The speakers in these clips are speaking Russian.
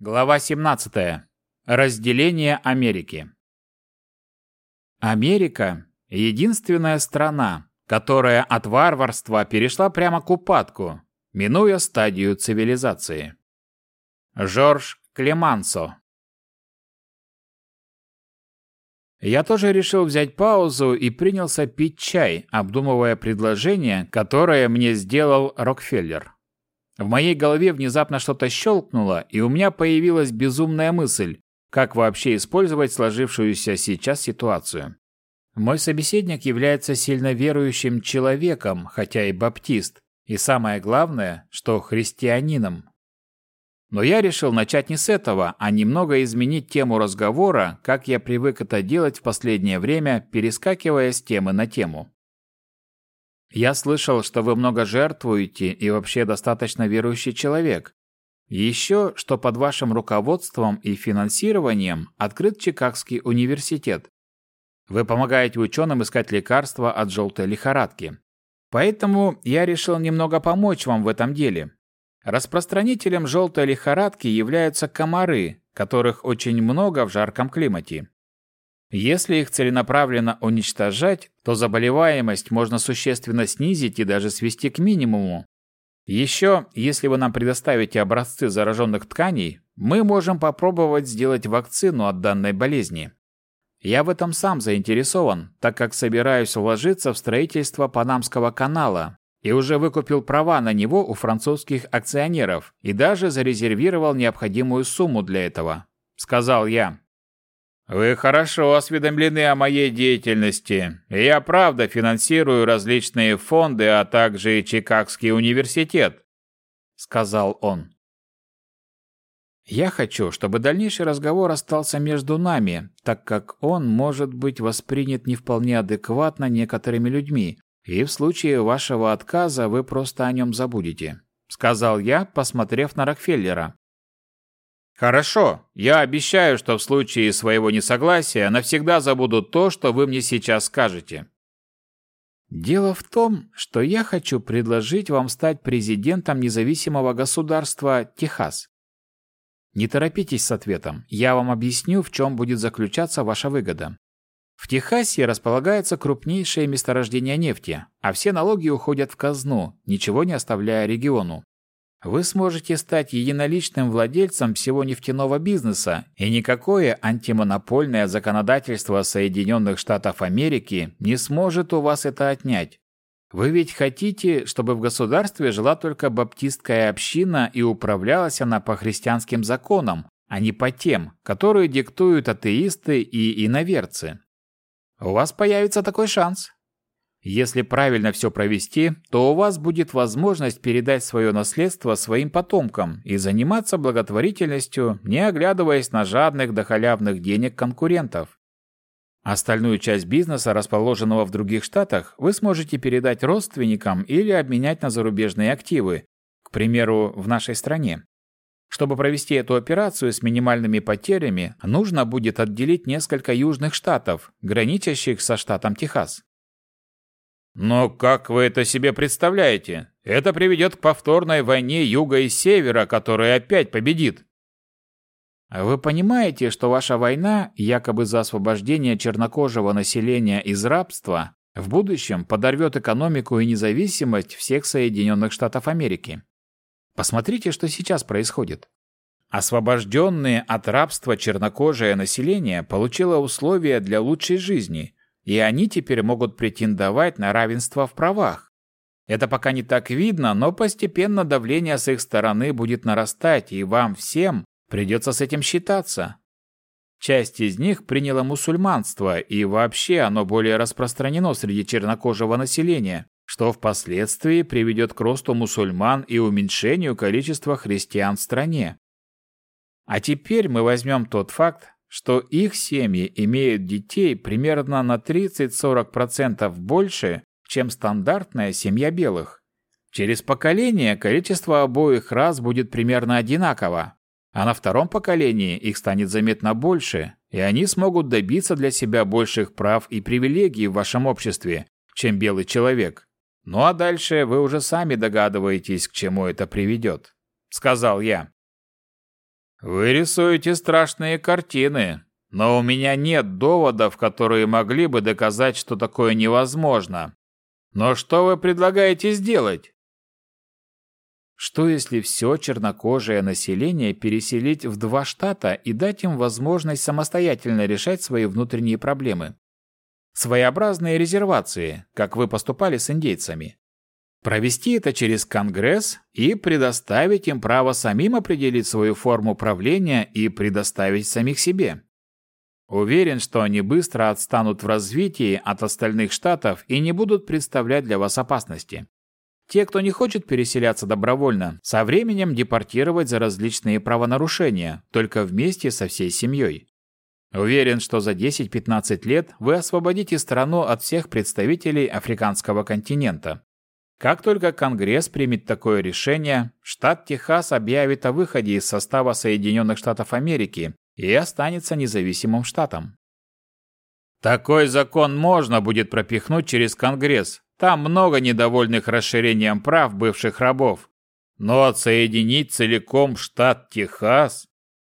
Глава 17. Разделение Америки. Америка – единственная страна, которая от варварства перешла прямо к упадку, минуя стадию цивилизации. Жорж Клемансо Я тоже решил взять паузу и принялся пить чай, обдумывая предложение, которое мне сделал Рокфеллер. В моей голове внезапно что-то щелкнуло, и у меня появилась безумная мысль, как вообще использовать сложившуюся сейчас ситуацию. Мой собеседник является сильно верующим человеком, хотя и баптист, и самое главное, что христианином. Но я решил начать не с этого, а немного изменить тему разговора, как я привык это делать в последнее время, перескакивая с темы на тему. Я слышал, что вы много жертвуете и вообще достаточно верующий человек. Еще, что под вашим руководством и финансированием открыт Чикагский университет. Вы помогаете ученым искать лекарства от желтой лихорадки. Поэтому я решил немного помочь вам в этом деле. Распространителем желтой лихорадки являются комары, которых очень много в жарком климате. Если их целенаправленно уничтожать, то заболеваемость можно существенно снизить и даже свести к минимуму. Еще, если вы нам предоставите образцы зараженных тканей, мы можем попробовать сделать вакцину от данной болезни. Я в этом сам заинтересован, так как собираюсь вложиться в строительство Панамского канала и уже выкупил права на него у французских акционеров и даже зарезервировал необходимую сумму для этого, сказал я. Вы хорошо осведомлены о моей деятельности. Я правда финансирую различные фонды, а также Чикагский университет, сказал он. Я хочу, чтобы дальнейший разговор остался между нами, так как он может быть воспринят не вполне адекватно некоторыми людьми, и в случае вашего отказа вы просто о нем забудете, сказал я, посмотрев на Рокфеллера. Хорошо, я обещаю, что в случае своего несогласия навсегда забуду то, что вы мне сейчас скажете. Дело в том, что я хочу предложить вам стать президентом независимого государства Техас. Не торопитесь с ответом, я вам объясню, в чем будет заключаться ваша выгода. В Техасе располагается крупнейшее месторождение нефти, а все налоги уходят в казну, ничего не оставляя региону. Вы сможете стать единоличным владельцем всего нефтяного бизнеса, и никакое антимонопольное законодательство Соединенных Штатов Америки не сможет у вас это отнять. Вы ведь хотите, чтобы в государстве жила только баптистская община и управлялась она по христианским законам, а не по тем, которые диктуют атеисты и иноверцы. У вас появится такой шанс. Если правильно все провести, то у вас будет возможность передать свое наследство своим потомкам и заниматься благотворительностью, не оглядываясь на жадных до халявных денег конкурентов. Остальную часть бизнеса, расположенного в других штатах, вы сможете передать родственникам или обменять на зарубежные активы, к примеру, в нашей стране. Чтобы провести эту операцию с минимальными потерями, нужно будет отделить несколько южных штатов, граничащих со штатом Техас. Но как вы это себе представляете? Это приведет к повторной войне юга и севера, которая опять победит. Вы понимаете, что ваша война, якобы за освобождение чернокожего населения из рабства, в будущем подорвет экономику и независимость всех Соединенных Штатов Америки? Посмотрите, что сейчас происходит. Освобожденное от рабства чернокожее население получило условия для лучшей жизни – и они теперь могут претендовать на равенство в правах. Это пока не так видно, но постепенно давление с их стороны будет нарастать, и вам всем придется с этим считаться. Часть из них приняла мусульманство, и вообще оно более распространено среди чернокожего населения, что впоследствии приведет к росту мусульман и уменьшению количества христиан в стране. А теперь мы возьмем тот факт, что их семьи имеют детей примерно на 30-40% больше, чем стандартная семья белых. Через поколение количество обоих рас будет примерно одинаково, а на втором поколении их станет заметно больше, и они смогут добиться для себя больших прав и привилегий в вашем обществе, чем белый человек. Ну а дальше вы уже сами догадываетесь, к чему это приведет», — сказал я. Вы рисуете страшные картины, но у меня нет доводов, которые могли бы доказать, что такое невозможно. Но что вы предлагаете сделать? Что если все чернокожее население переселить в два штата и дать им возможность самостоятельно решать свои внутренние проблемы? Своеобразные резервации, как вы поступали с индейцами. Провести это через Конгресс и предоставить им право самим определить свою форму правления и предоставить самих себе. Уверен, что они быстро отстанут в развитии от остальных штатов и не будут представлять для вас опасности. Те, кто не хочет переселяться добровольно, со временем депортировать за различные правонарушения, только вместе со всей семьей. Уверен, что за 10-15 лет вы освободите страну от всех представителей африканского континента. Как только Конгресс примет такое решение, штат Техас объявит о выходе из состава Соединенных Штатов Америки и останется независимым штатом. Такой закон можно будет пропихнуть через Конгресс, там много недовольных расширением прав бывших рабов. Но отсоединить целиком штат Техас?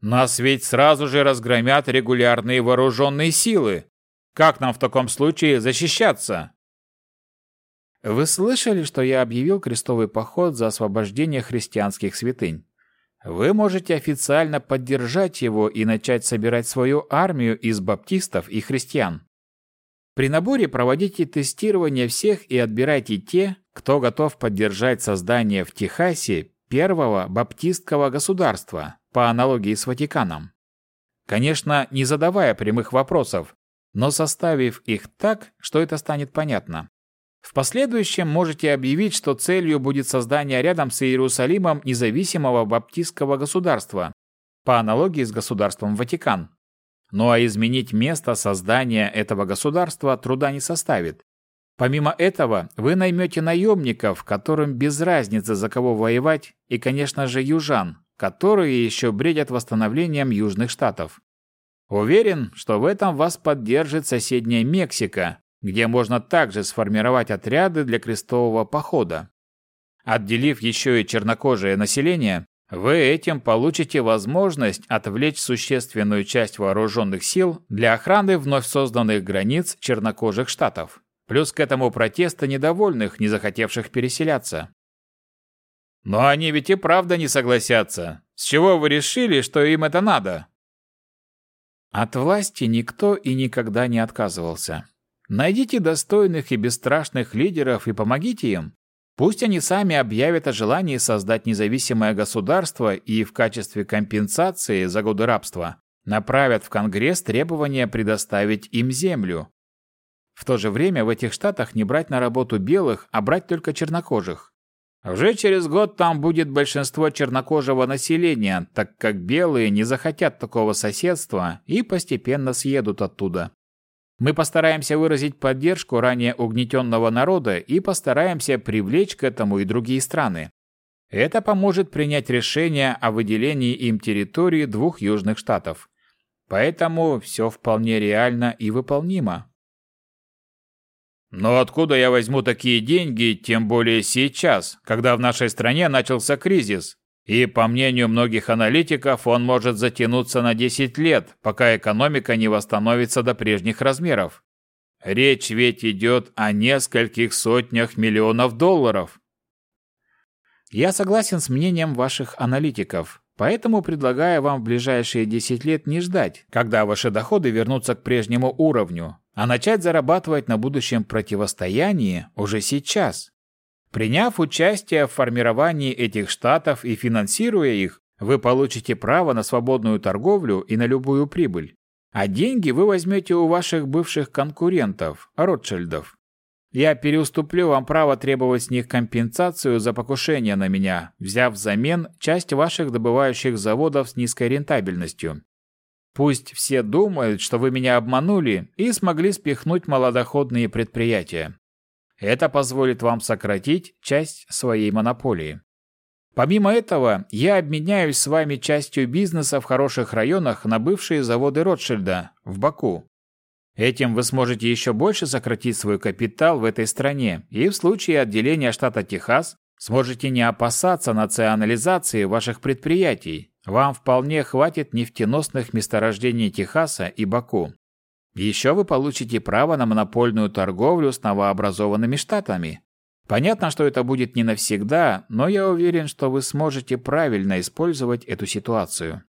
Нас ведь сразу же разгромят регулярные вооруженные силы. Как нам в таком случае защищаться? Вы слышали, что я объявил крестовый поход за освобождение христианских святынь? Вы можете официально поддержать его и начать собирать свою армию из баптистов и христиан. При наборе проводите тестирование всех и отбирайте те, кто готов поддержать создание в Техасе первого баптистского государства, по аналогии с Ватиканом. Конечно, не задавая прямых вопросов, но составив их так, что это станет понятно. В последующем можете объявить, что целью будет создание рядом с Иерусалимом независимого баптистского государства, по аналогии с государством Ватикан. Ну а изменить место создания этого государства труда не составит. Помимо этого, вы наймете наемников, которым без разницы за кого воевать, и, конечно же, южан, которые еще бредят восстановлением Южных Штатов. Уверен, что в этом вас поддержит соседняя Мексика, где можно также сформировать отряды для крестового похода. Отделив еще и чернокожее население, вы этим получите возможность отвлечь существенную часть вооруженных сил для охраны вновь созданных границ чернокожих штатов. Плюс к этому протесты недовольных, не захотевших переселяться. Но они ведь и правда не согласятся. С чего вы решили, что им это надо? От власти никто и никогда не отказывался. Найдите достойных и бесстрашных лидеров и помогите им. Пусть они сами объявят о желании создать независимое государство и в качестве компенсации за годы рабства направят в Конгресс требования предоставить им землю. В то же время в этих штатах не брать на работу белых, а брать только чернокожих. Уже через год там будет большинство чернокожего населения, так как белые не захотят такого соседства и постепенно съедут оттуда. Мы постараемся выразить поддержку ранее угнетенного народа и постараемся привлечь к этому и другие страны. Это поможет принять решение о выделении им территории двух южных штатов. Поэтому все вполне реально и выполнимо. Но откуда я возьму такие деньги, тем более сейчас, когда в нашей стране начался кризис? И, по мнению многих аналитиков, он может затянуться на 10 лет, пока экономика не восстановится до прежних размеров. Речь ведь идет о нескольких сотнях миллионов долларов. Я согласен с мнением ваших аналитиков, поэтому предлагаю вам в ближайшие 10 лет не ждать, когда ваши доходы вернутся к прежнему уровню, а начать зарабатывать на будущем противостоянии уже сейчас. Приняв участие в формировании этих штатов и финансируя их, вы получите право на свободную торговлю и на любую прибыль. А деньги вы возьмете у ваших бывших конкурентов, Ротшильдов. Я переуступлю вам право требовать с них компенсацию за покушение на меня, взяв взамен часть ваших добывающих заводов с низкой рентабельностью. Пусть все думают, что вы меня обманули и смогли спихнуть малодоходные предприятия. Это позволит вам сократить часть своей монополии. Помимо этого, я обменяюсь с вами частью бизнеса в хороших районах на бывшие заводы Ротшильда в Баку. Этим вы сможете еще больше сократить свой капитал в этой стране и в случае отделения штата Техас сможете не опасаться национализации ваших предприятий, Вам вполне хватит нефтеносных месторождений Техаса и Баку. Еще вы получите право на монопольную торговлю с новообразованными штатами. Понятно, что это будет не навсегда, но я уверен, что вы сможете правильно использовать эту ситуацию.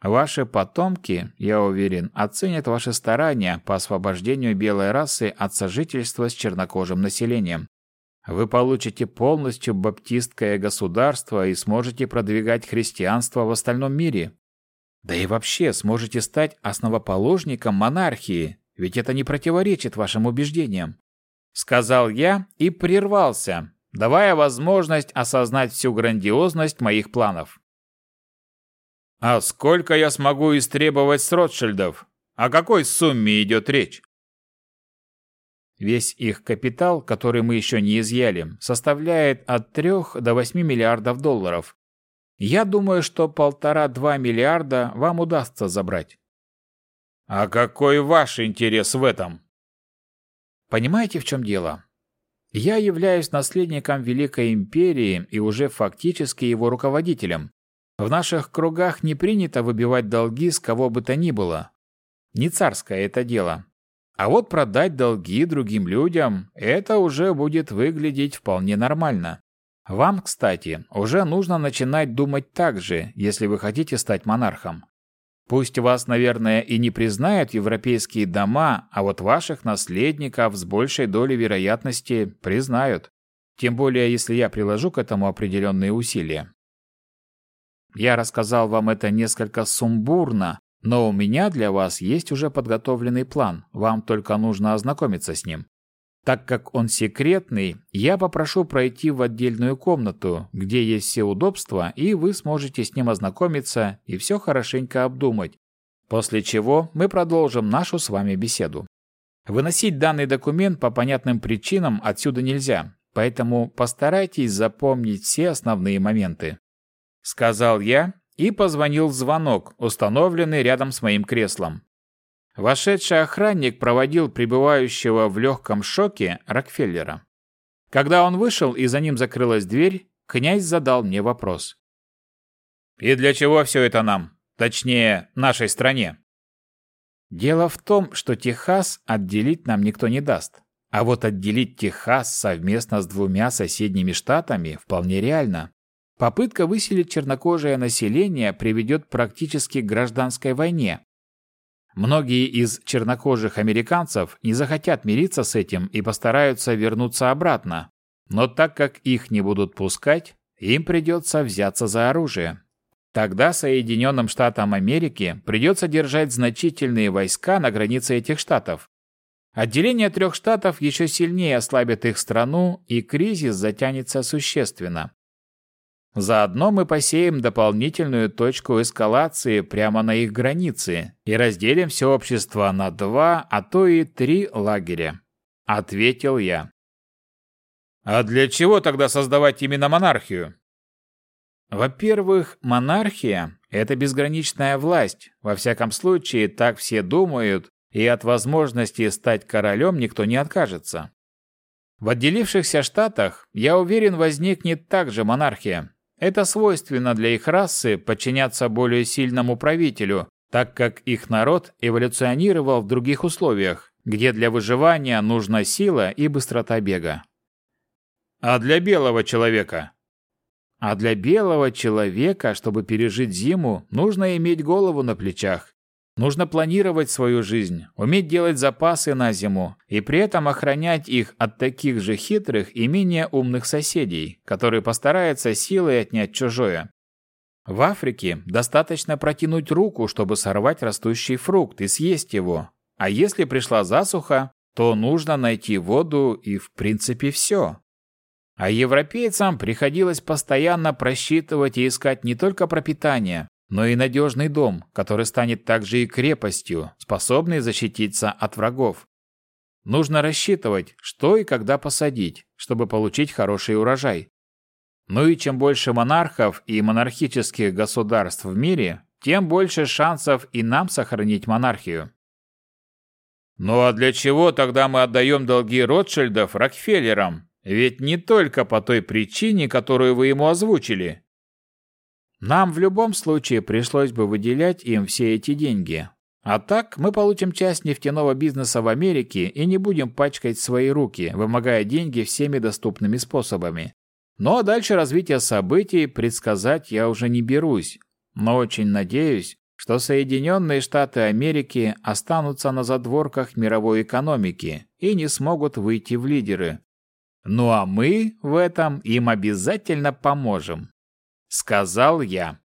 Ваши потомки, я уверен, оценят ваши старания по освобождению белой расы от сожительства с чернокожим населением. Вы получите полностью баптистское государство и сможете продвигать христианство в остальном мире. Да и вообще сможете стать основоположником монархии, ведь это не противоречит вашим убеждениям. Сказал я и прервался, давая возможность осознать всю грандиозность моих планов. А сколько я смогу истребовать с Ротшильдов? О какой сумме идет речь? Весь их капитал, который мы еще не изъяли, составляет от 3 до 8 миллиардов долларов. Я думаю, что полтора-два миллиарда вам удастся забрать. А какой ваш интерес в этом? Понимаете, в чем дело? Я являюсь наследником Великой Империи и уже фактически его руководителем. В наших кругах не принято выбивать долги с кого бы то ни было. Не царское это дело. А вот продать долги другим людям – это уже будет выглядеть вполне нормально. Вам, кстати, уже нужно начинать думать так же, если вы хотите стать монархом. Пусть вас, наверное, и не признают европейские дома, а вот ваших наследников с большей долей вероятности признают. Тем более, если я приложу к этому определенные усилия. Я рассказал вам это несколько сумбурно, но у меня для вас есть уже подготовленный план, вам только нужно ознакомиться с ним. Так как он секретный, я попрошу пройти в отдельную комнату, где есть все удобства, и вы сможете с ним ознакомиться и все хорошенько обдумать, после чего мы продолжим нашу с вами беседу. Выносить данный документ по понятным причинам отсюда нельзя, поэтому постарайтесь запомнить все основные моменты. Сказал я и позвонил звонок, установленный рядом с моим креслом. Вошедший охранник проводил пребывающего в легком шоке Рокфеллера. Когда он вышел и за ним закрылась дверь, князь задал мне вопрос. «И для чего все это нам? Точнее, нашей стране?» Дело в том, что Техас отделить нам никто не даст. А вот отделить Техас совместно с двумя соседними штатами вполне реально. Попытка выселить чернокожее население приведет практически к гражданской войне. Многие из чернокожих американцев не захотят мириться с этим и постараются вернуться обратно. Но так как их не будут пускать, им придется взяться за оружие. Тогда Соединенным Штатам Америки придется держать значительные войска на границе этих штатов. Отделение трех штатов еще сильнее ослабит их страну, и кризис затянется существенно. Заодно мы посеем дополнительную точку эскалации прямо на их границе и разделим все общество на два, а то и три лагеря. Ответил я. А для чего тогда создавать именно монархию? Во-первых, монархия – это безграничная власть. Во всяком случае, так все думают, и от возможности стать королем никто не откажется. В отделившихся штатах, я уверен, возникнет также монархия, это свойственно для их расы подчиняться более сильному правителю, так как их народ эволюционировал в других условиях, где для выживания нужна сила и быстрота бега. А для белого человека? А для белого человека, чтобы пережить зиму, нужно иметь голову на плечах, Нужно планировать свою жизнь, уметь делать запасы на зиму и при этом охранять их от таких же хитрых и менее умных соседей, которые постараются силой отнять чужое. В Африке достаточно протянуть руку, чтобы сорвать растущий фрукт и съесть его. А если пришла засуха, то нужно найти воду и в принципе все. А европейцам приходилось постоянно просчитывать и искать не только пропитание, но и надежный дом, который станет также и крепостью, способной защититься от врагов. Нужно рассчитывать, что и когда посадить, чтобы получить хороший урожай. Ну и чем больше монархов и монархических государств в мире, тем больше шансов и нам сохранить монархию. Ну а для чего тогда мы отдаем долги Ротшильдов Рокфеллерам? Ведь не только по той причине, которую вы ему озвучили. Нам в любом случае пришлось бы выделять им все эти деньги. А так мы получим часть нефтяного бизнеса в Америке и не будем пачкать свои руки, вымогая деньги всеми доступными способами. Но дальше развитие событий предсказать я уже не берусь. Но очень надеюсь, что Соединенные Штаты Америки останутся на задворках мировой экономики и не смогут выйти в лидеры. Ну а мы в этом им обязательно поможем сказал я.